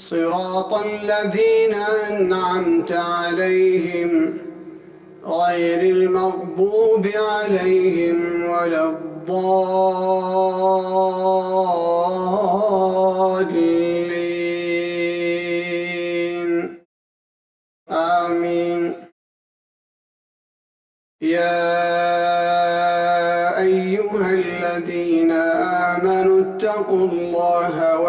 صراط الذين أنعمت عليهم غير المغضوب عليهم ولا الضالين. آمين. يا أيها الذين آمنوا اتقوا الله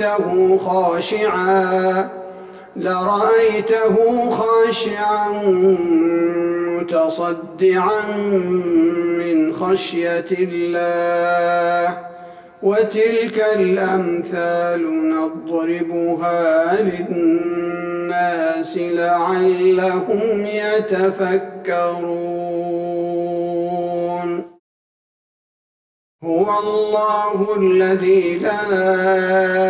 لرأيته خاشعا لرأيته خاشعا متصدعا من خشية الله. وتلك الأمثال نضربها للناس لعلهم يتفكرون. هو الله الذي لا